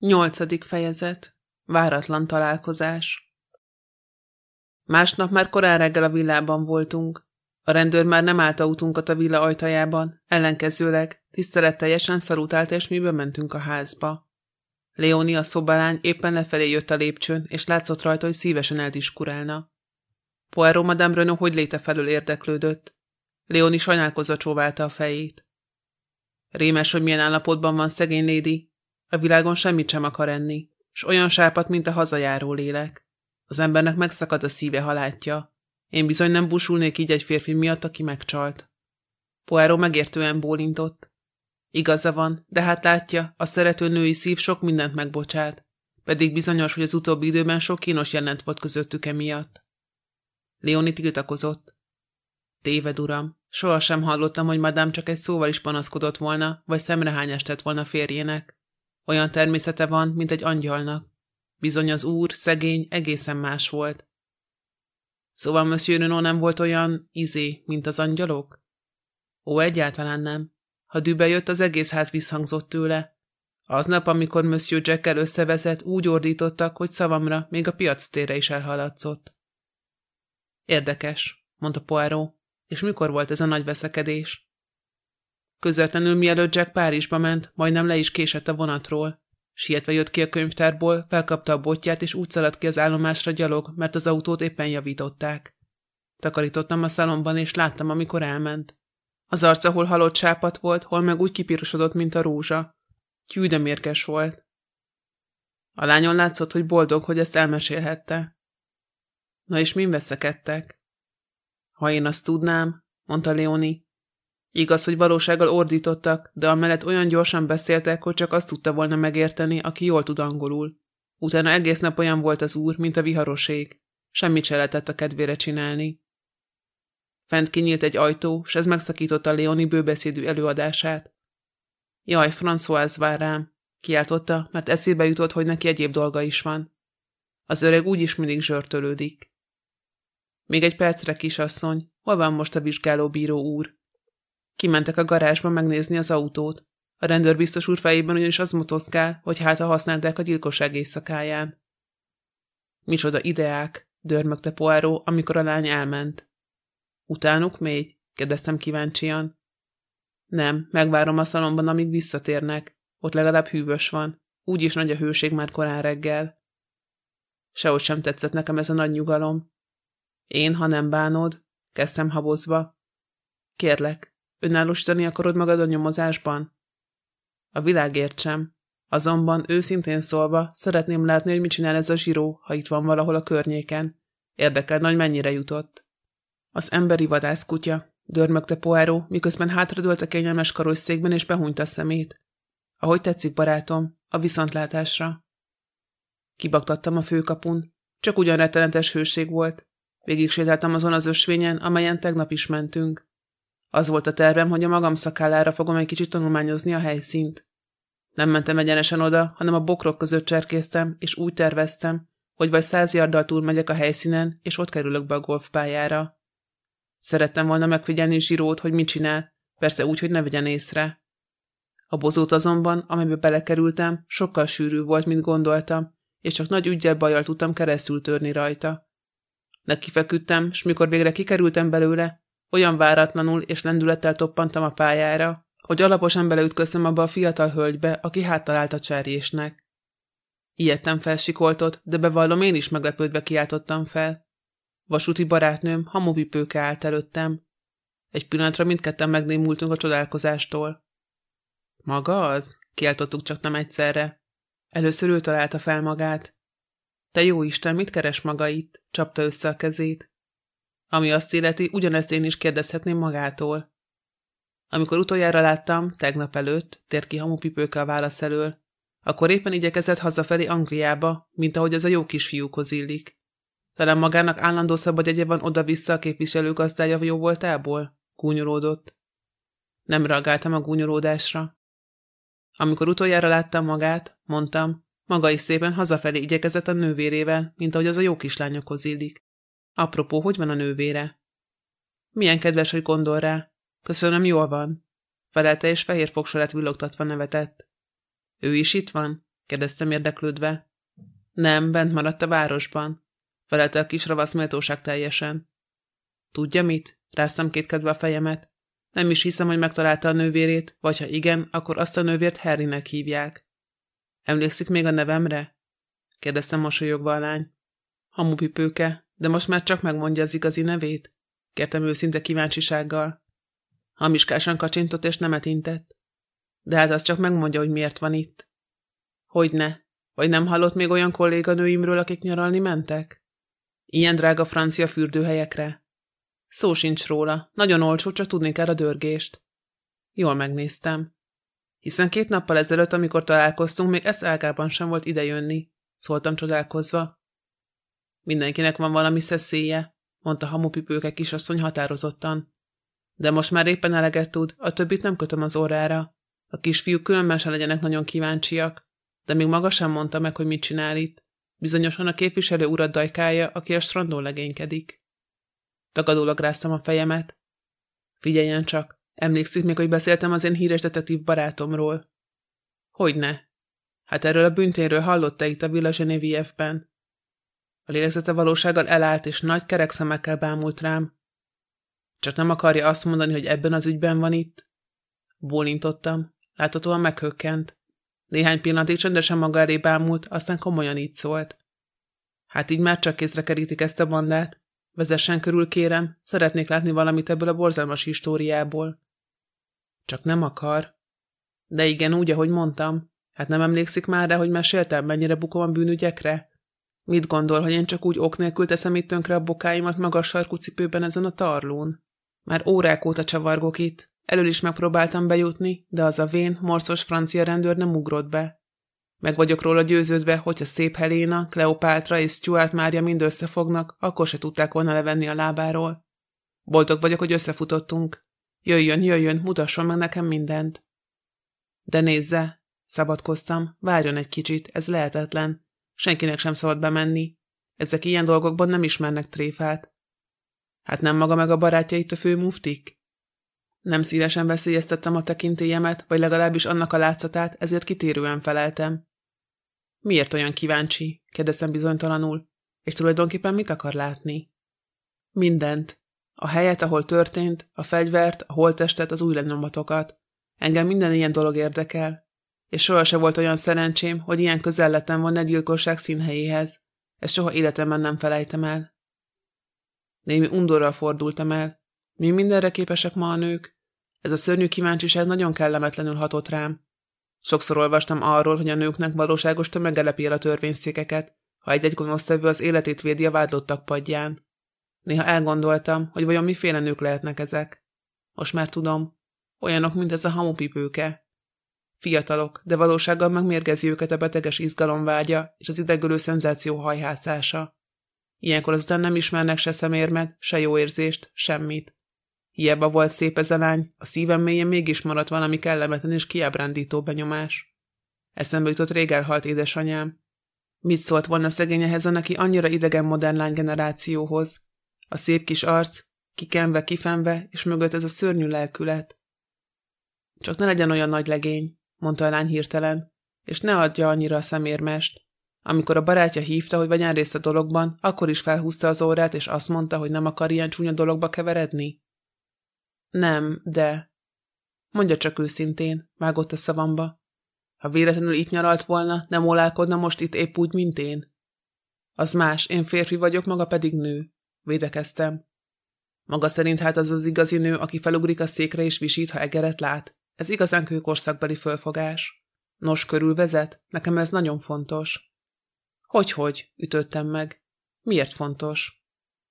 Nyolcadik fejezet. Váratlan találkozás. Másnap már korán reggel a villában voltunk. A rendőr már nem állt autunkat a villa ajtajában, ellenkezőleg tiszteletteljesen szarutált, és mi bementünk a házba. Leoni a szobalány éppen lefelé jött a lépcsőn, és látszott rajta, hogy szívesen eldiskurálna. Poirot Madame Renaud hogy léte felől érdeklődött. Leoni sajnálkozva csóválta a fejét. Rémes, hogy milyen állapotban van szegény lédi, a világon semmit sem akar enni, s olyan sápat, mint a hazajáró lélek. Az embernek megszakad a szíve, ha látja. Én bizony nem busulnék így egy férfi miatt, aki megcsalt. Poirot megértően bólintott. Igaza van, de hát látja, a szerető női szív sok mindent megbocsát, pedig bizonyos, hogy az utóbbi időben sok kínos jelent volt közöttük emiatt. Leoni tiltakozott. Téved, uram, sohasem hallottam, hogy madám csak egy szóval is panaszkodott volna, vagy szemrehányást tett volna férjének. Olyan természete van, mint egy angyalnak. Bizony az úr, szegény, egészen más volt. Szóval Monsieur Renaud nem volt olyan izé, mint az angyalok? Ó, egyáltalán nem. Ha dübe jött, az egész ház visszhangzott tőle. Aznap, amikor Monsieur Jackkel összevezett, úgy ordítottak, hogy szavamra még a piac tére is elhaladszott. Érdekes, mondta Poirot. És mikor volt ez a nagy veszekedés? Közvetlenül mielőtt Jack Párizsba ment, majdnem le is késett a vonatról. Sietve jött ki a könyvtárból, felkapta a botját, és úgy szaladt ki az állomásra gyalog, mert az autót éppen javították. Takarítottam a szalomban, és láttam, amikor elment. Az arca hol halott sápat volt, hol meg úgy kipirosodott, mint a rózsa. Tyű, volt. A lányon látszott, hogy boldog, hogy ezt elmesélhette. Na és min veszekedtek? Ha én azt tudnám, mondta Leoni, Igaz, hogy valósággal ordítottak, de amellett olyan gyorsan beszéltek, hogy csak azt tudta volna megérteni, aki jól tud angolul. Utána egész nap olyan volt az úr, mint a viharoség. Semmit se lehetett a kedvére csinálni. Fent kinyílt egy ajtó, s ez megszakította Leoni bőbeszédű előadását. Jaj, François vár rám, kiáltotta, mert eszébe jutott, hogy neki egyéb dolga is van. Az öreg úgyis mindig zsörtölődik. Még egy percre, kisasszony, hol van most a vizsgálóbíró úr? Kimentek a garázsba megnézni az autót. A rendőr biztos úr fejében ugyanis az motoszkál, hogy hát ha használták a gyilkosság éjszakáján. Micsoda ideák, dörmögte Poirot, amikor a lány elment. Utánuk még? kérdeztem kíváncsian. Nem, megvárom a szalomban, amíg visszatérnek. Ott legalább hűvös van. Úgyis nagy a hőség már korán reggel. Sehogy sem tetszett nekem ez a nagy nyugalom. Én, ha nem bánod, kezdtem habozva. Kérlek, Önállósítani akarod magad a nyomozásban? A világért sem. Azonban őszintén szólva szeretném látni, hogy mit csinál ez a zsíró, ha itt van valahol a környéken. Érdekel, hogy mennyire jutott. Az emberi vadászkutya, dörmögte Poáró, miközben hátradőlt a kényelmes karosszékben és behunyta a szemét. Ahogy tetszik, barátom, a viszontlátásra. Kibaktattam a főkapun. Csak ugyan rettenetes hőség volt. Végig sétáltam azon az ösvényen, amelyen tegnap is mentünk. Az volt a tervem, hogy a magam szakállára fogom egy kicsit tanulmányozni a helyszínt. Nem mentem egyenesen oda, hanem a bokrok között cserkéztem, és úgy terveztem, hogy vagy száz yarddal túl megyek a helyszínen, és ott kerülök be a golfpályára. Szerettem volna megfigyelni Zsirót, hogy mit csinál, persze úgy, hogy ne vegyen észre. A bozót azonban, amiben belekerültem, sokkal sűrű volt, mint gondoltam, és csak nagy ügyel bajjal tudtam keresztül törni rajta. Nekifeküdtem, s mikor végre kikerültem belőle, olyan váratlanul és lendülettel toppantam a pályára, hogy alaposan beleütköztem abba a fiatal hölgybe, aki háttalált a cserjésnek. Ijedtem felsikoltott, de bevallom én is meglepődve kiáltottam fel. Vasúti barátnőm, hamupipőke állt előttem. Egy pillanatra mindketten megnémultunk a csodálkozástól. Maga az? Kiáltottuk csak nem egyszerre. Először ő találta fel magát. Te jó Isten, mit keres maga itt? Csapta össze a kezét. Ami azt illeti, ugyanezt én is kérdezhetném magától. Amikor utoljára láttam, tegnap előtt, tért ki hamupipőke a válasz elől, akkor éppen igyekezett hazafelé Angliába, mint ahogy az a jó kisfiúkhoz illik. Talán magának állandó szabadjegye van oda-vissza a képviselő gazdája jó voltából? Gúnyolódott. Nem reagáltam a gúnyolódásra. Amikor utoljára láttam magát, mondtam, maga is szépen hazafelé igyekezett a nővérével, mint ahogy az a jó kislányokhoz illik. Apropó, hogy van a nővére? Milyen kedves, hogy gondol rá. Köszönöm, jól van. Felelte és fehér fogsorát villogtatva nevetett. Ő is itt van? kérdeztem érdeklődve. Nem, bent maradt a városban, felelte a kis ravasz méltóság teljesen. Tudja mit? Ráztam kétkedve a fejemet. Nem is hiszem, hogy megtalálta a nővérét, vagy ha igen, akkor azt a nővért Harrynek hívják. Emlékszik még a nevemre? kérdeztem mosolyogva a lány. Hamupipőke, de most már csak megmondja az igazi nevét? kértem őszinte kíváncsisággal. Hamiskásan kacsintott és nemet intett. De hát az csak megmondja, hogy miért van itt. Hogy ne? Vagy nem hallott még olyan kolléganőimről, akik nyaralni mentek? Ilyen drága francia fürdőhelyekre. Szó sincs róla, nagyon olcsó, csak tudni kell a dörgést. Jól megnéztem. Hiszen két nappal ezelőtt, amikor találkoztunk, még ezt ágában sem volt idejönni, szóltam csodálkozva. Mindenkinek van valami szeszélye, mondta hamupipőke kisasszony határozottan. De most már éppen eleget tud, a többit nem kötöm az órára. A kisfiúk különben se legyenek nagyon kíváncsiak, de még maga sem mondta meg, hogy mit csinál itt. Bizonyosan a képviselő urat dajkája, aki a strandon legénykedik. Tagadólag ráztam a fejemet. Figyeljen csak, emlékszik még, hogy beszéltem az én híres detektív barátomról? Hogyne? Hát erről a bünténről hallotta itt a Villa Genevieve-ben. A lélegzete valósággal elállt, és nagy kerek szemekkel bámult rám. Csak nem akarja azt mondani, hogy ebben az ügyben van itt? Bólintottam. Láthatóan meghökkent. Néhány pillanatig csendesen maga elé bámult, aztán komolyan így szólt. Hát így már csak kézre kerítik ezt a bandát. Vezessen körül, kérem, szeretnék látni valamit ebből a borzalmas históriából. Csak nem akar. De igen, úgy, ahogy mondtam. Hát nem emlékszik már rá, hogy meséltem, mennyire bukom a bűnügyekre? Mit gondol, hogy én csak úgy ok nélkül teszem itt tönkre a bokáimat magas sarkú cipőben ezen a tarlón? Már órák óta csavargok itt. Elől is megpróbáltam bejutni, de az a vén, morcos francia rendőr nem ugrott be. Meg vagyok róla győződve, hogyha szép Helena, Kleopátra és Stuart Mária mind összefognak, akkor se tudták volna levenni a lábáról. Boldog vagyok, hogy összefutottunk. Jöjjön, jöjjön, mutasson meg nekem mindent. De nézze, szabadkoztam, várjon egy kicsit, ez lehetetlen. Senkinek sem szabad bemenni. Ezek ilyen dolgokban nem ismernek tréfát. Hát nem maga meg a barátjait a fő muftik? Nem szívesen veszélyeztettem a tekintélyemet, vagy legalábbis annak a látszatát, ezért kitérően feleltem. Miért olyan kíváncsi? kérdeztem bizonytalanul. És tulajdonképpen mit akar látni? Mindent. A helyet, ahol történt, a fegyvert, a holttestet, az új lenyomatokat. Engem minden ilyen dolog érdekel. És soha se volt olyan szerencsém, hogy ilyen közel lettem volna egy gyilkosság színhelyéhez. Ezt soha életemben nem felejtem el. Némi undorral fordultam el. Mi mindenre képesek ma a nők? Ez a szörnyű kíváncsiság nagyon kellemetlenül hatott rám. Sokszor olvastam arról, hogy a nőknek valóságos tömegelepi el a törvényszékeket, ha egy-egy gonosztevő az életét védi a vádlottak padján. Néha elgondoltam, hogy vajon miféle nők lehetnek ezek. Most már tudom, olyanok, mint ez a hamupipőke. Fiatalok, de valósággal megmérgezi őket a beteges izgalomvágya és az idegölő szenzáció hajhászása. Ilyenkor azután nem ismernek se szemérmet, se jó érzést, semmit. Hiába volt szép ez a lány, a szívem mélyén mégis maradt valami kellemetlen és kiábrándító benyomás. Eszembe jutott rég elhalt édesanyám. Mit szólt volna szegény ehhez a neki annyira idegen modern lány generációhoz? A szép kis arc, kikenve, kifenve, és mögött ez a szörnyű lelkület. Csak ne legyen olyan nagy legény, mondta a lány hirtelen, és ne adja annyira a szemérmest. Amikor a barátja hívta, hogy vegyen részt a dologban, akkor is felhúzta az órát, és azt mondta, hogy nem akar ilyen csúnya dologba keveredni. Nem, de... Mondja csak őszintén, vágott a szavamba. Ha véletlenül itt nyaralt volna, nem olálkodna most itt épp úgy, mint én? Az más, én férfi vagyok, maga pedig nő. Védekeztem. Maga szerint hát az az igazi nő, aki felugrik a székre és visít, ha egeret lát. Ez igazán kőkorszakbeli fölfogás. Nos, körülvezet? Nekem ez nagyon fontos. Hogy-hogy, ütöttem meg. Miért fontos?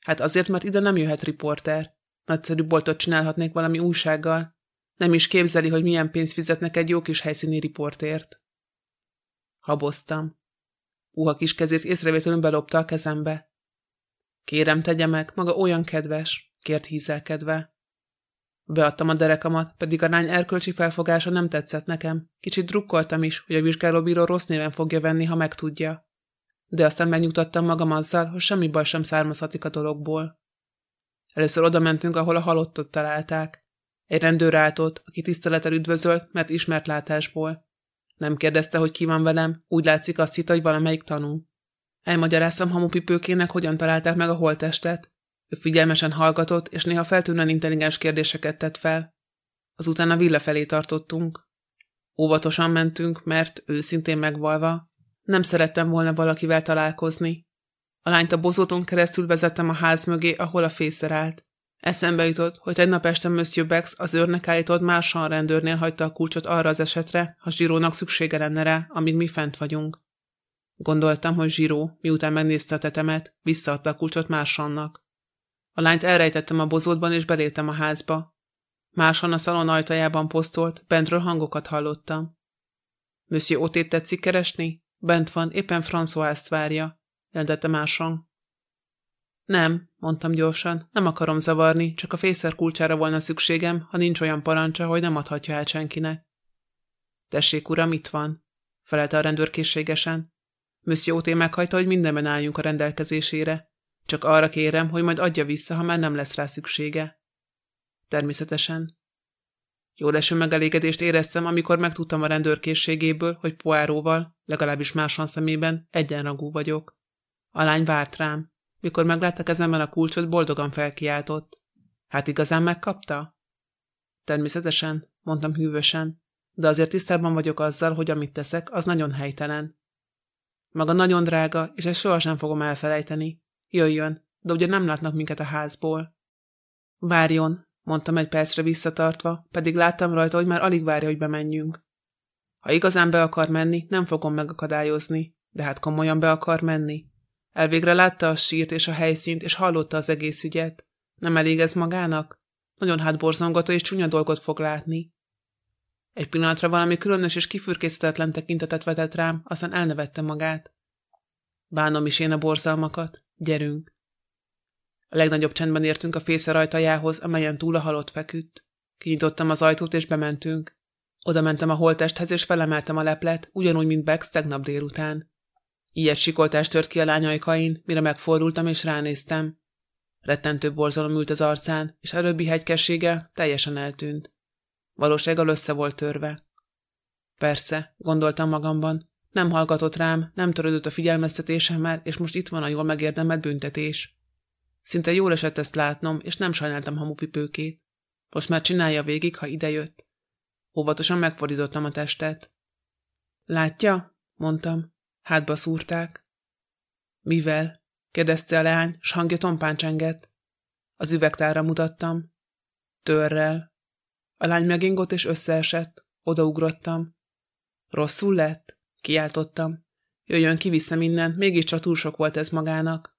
Hát azért, mert ide nem jöhet riporter. Nagyszerű boltot csinálhatnék valami újsággal. Nem is képzeli, hogy milyen pénzt fizetnek egy jó kis helyszíni riportért. Haboztam. Uha kis kezét észrevétlenül belopta a kezembe. Kérem, tegye meg, maga olyan kedves, kért hízelkedve. Beadtam a derekamat, pedig a lány erkölcsi felfogása nem tetszett nekem. Kicsit drukkoltam is, hogy a vizsgálóbíró rossz néven fogja venni, ha megtudja. De aztán megnyugtattam magam azzal, hogy semmi baj sem származhatik a dologból. Először oda mentünk, ahol a halottot találták. Egy rendőr állt ott, aki tisztelettel üdvözölt, mert ismert látásból. Nem kérdezte, hogy ki van velem, úgy látszik azt hitt, hogy valamelyik tanú. Elmagyaráztam hamupipőkének, hogyan találták meg a holttestet. Ő figyelmesen hallgatott, és néha feltűnően intelligens kérdéseket tett fel. Azután a villa felé tartottunk. Óvatosan mentünk, mert őszintén megvalva, nem szerettem volna valakivel találkozni. A lányt a bozóton keresztül vezettem a ház mögé, ahol a fészer állt. Eszembe jutott, hogy egy nap este Monsieur Bex az őrnek állított mársan rendőrnél hagyta a kulcsot arra az esetre, ha Zsirónak szüksége lenne rá, amíg mi fent vagyunk. Gondoltam, hogy Zsiró, miután megnézte a tetemet, visszaadta a kulcsot Mársannak. A lányt elrejtettem a bozótban, és beléptem a házba. Mársan a szalon ajtajában posztolt, bentről hangokat hallottam. Monsieur Otét tetszik keresni? Bent van, éppen François-t várja, jelentette Mársan. Nem, mondtam gyorsan, nem akarom zavarni, csak a fészer kulcsára volna szükségem, ha nincs olyan parancsa, hogy nem adhatja el senkinek. Tessék, uram, itt van, felelte a rendőr készségesen. Monsieur Oté meghajta, hogy mindenben álljunk a rendelkezésére. Csak arra kérem, hogy majd adja vissza, ha már nem lesz rá szüksége. Természetesen. Jó leső megelégedést éreztem, amikor megtudtam a rendőrkészségéből, hogy Poáróval, legalábbis másan szemében, egyenrangú vagyok. A lány várt rám. Mikor meglátta kezemben a kulcsot, boldogan felkiáltott. Hát igazán megkapta? Természetesen, mondtam hűvösen, de azért tisztában vagyok azzal, hogy amit teszek, az nagyon helytelen. Maga nagyon drága, és ezt sohasem fogom elfelejteni. Jöjjön, de ugye nem látnak minket a házból. Várjon, mondtam egy percre visszatartva, pedig láttam rajta, hogy már alig várja, hogy bemenjünk. Ha igazán be akar menni, nem fogom megakadályozni, de hát komolyan be akar menni. Elvégre látta a sírt és a helyszínt, és hallotta az egész ügyet. Nem elég ez magának? Nagyon hátborzongató és csúnya dolgot fog látni. Egy pillanatra valami különös és kifürkészhetetlen tekintetet vetett rám, aztán elnevette magát. Bánom is én a borzalmakat. Gyerünk. A legnagyobb csendben értünk a fészer ajtajához, amelyen túl a halott feküdt. Kinyitottam az ajtót, és bementünk. Oda mentem a holtesthez, és felemeltem a leplet, ugyanúgy, mint Bex tegnap délután. Ilyet sikoltást tört ki a lányajkain, mire megfordultam és ránéztem. Rettentő borzalom ült az arcán, és előbbi hegykessége teljesen eltűnt. Valósággal össze volt törve. Persze, gondoltam magamban, nem hallgatott rám, nem törődött a figyelmeztetésemmel, és most itt van a jól megérdemelt büntetés. Szinte jól esett ezt látnom, és nem sajnáltam hamupipőkét. Most már csinálja végig, ha idejött. Óvatosan megfordítottam a testet. Látja? mondtam. Hátba szúrták. Mivel? kérdezte a leány, s hangja tompán csengett. Az üvegtára mutattam. Törrel. A lány megingott és összeesett. Odaugrottam. Rosszul lett? Kiáltottam. Jöjjön ki vissza minden, mégiscsak túl sok volt ez magának.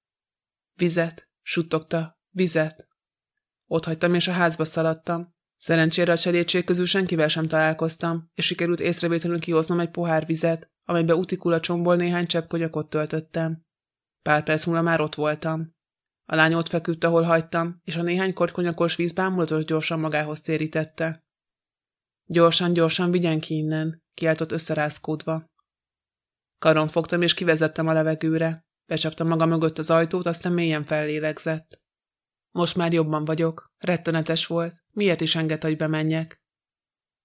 Vizet, suttogta, vizet. Ott hagytam és a házba szaladtam. Szerencsére a cselédség közül senkivel sem találkoztam, és sikerült észrevétlenül kihoznom egy pohár vizet, amelybe utikula csomból néhány csepp kogyakot töltöttem. Pár perc múlva már ott voltam. A lány ott feküdt, ahol hagytam, és a néhány korkonyakos víz bámulatos gyorsan magához térítette. Gyorsan, gyorsan vigyen ki innen, kiáltott összerázkódva. Karon fogtam, és kivezettem a levegőre. Becsaptam maga mögött az ajtót, aztán mélyen fellélegzett. Most már jobban vagyok. Rettenetes volt. Miért is enged, hogy bemenjek?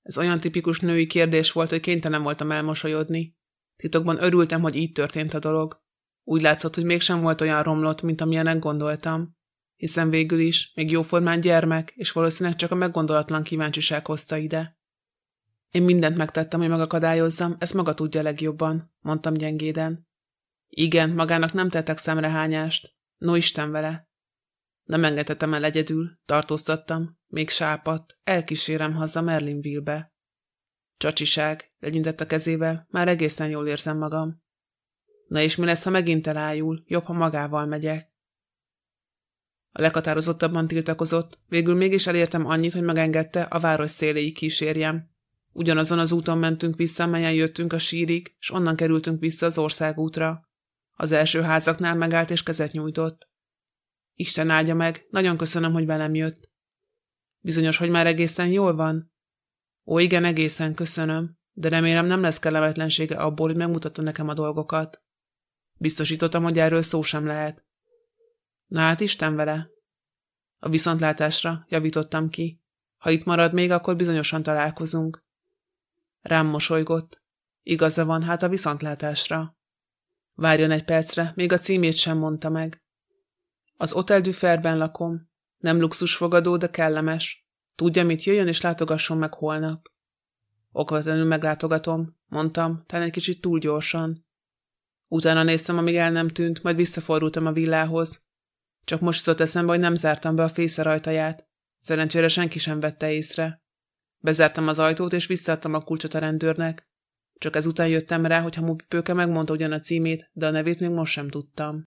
Ez olyan tipikus női kérdés volt, hogy kénytelen voltam elmosolyodni. Titokban örültem, hogy így történt a dolog. Úgy látszott, hogy mégsem volt olyan romlott, mint amilyenek gondoltam. Hiszen végül is, még jóformán gyermek, és valószínűleg csak a meggondolatlan kíváncsiság hozta ide. Én mindent megtettem, hogy megakadályozzam, ezt maga tudja legjobban, mondtam gyengéden. Igen, magának nem tettek szemrehányást. No Isten vele. Nem engedhetem el egyedül, tartóztattam, még sápat, elkísérem haza Merlinville-be. Csacsiság, legyintett a kezével, már egészen jól érzem magam. Na és mi lesz, ha megint elájul, jobb, ha magával megyek. A leghatározottabban tiltakozott, végül mégis elértem annyit, hogy megengedte a város széléig kísérjem. Ugyanazon az úton mentünk vissza, melyen jöttünk a sírig, és onnan kerültünk vissza az országútra. Az első házaknál megállt és kezet nyújtott. Isten áldja meg, nagyon köszönöm, hogy velem jött. Bizonyos, hogy már egészen jól van? Ó, igen, egészen köszönöm, de remélem nem lesz kellemetlensége abból, hogy megmutatta nekem a dolgokat. Biztosítottam, hogy erről szó sem lehet. Na hát Isten vele. A viszontlátásra, javítottam ki. Ha itt marad még, akkor bizonyosan találkozunk. Rám mosolygott. Igaza van, hát a viszontlátásra. Várjon egy percre, még a címét sem mondta meg. Az Hotel du lakom. Nem luxusfogadó, de kellemes. Tudja, mit jöjjön és látogasson meg holnap. Okvetlenül meglátogatom, mondtam, talán egy kicsit túl gyorsan. Utána néztem, amíg el nem tűnt, majd visszafordultam a villához. Csak most jutott eszembe, hogy nem zártam be a fésze ajtaját. Szerencsére senki sem vette észre. Bezártam az ajtót, és visszaadtam a kulcsot a rendőrnek. Csak ezután jöttem rá, hogy Hamupipőke megmondta ugyan a címét, de a nevét még most sem tudtam.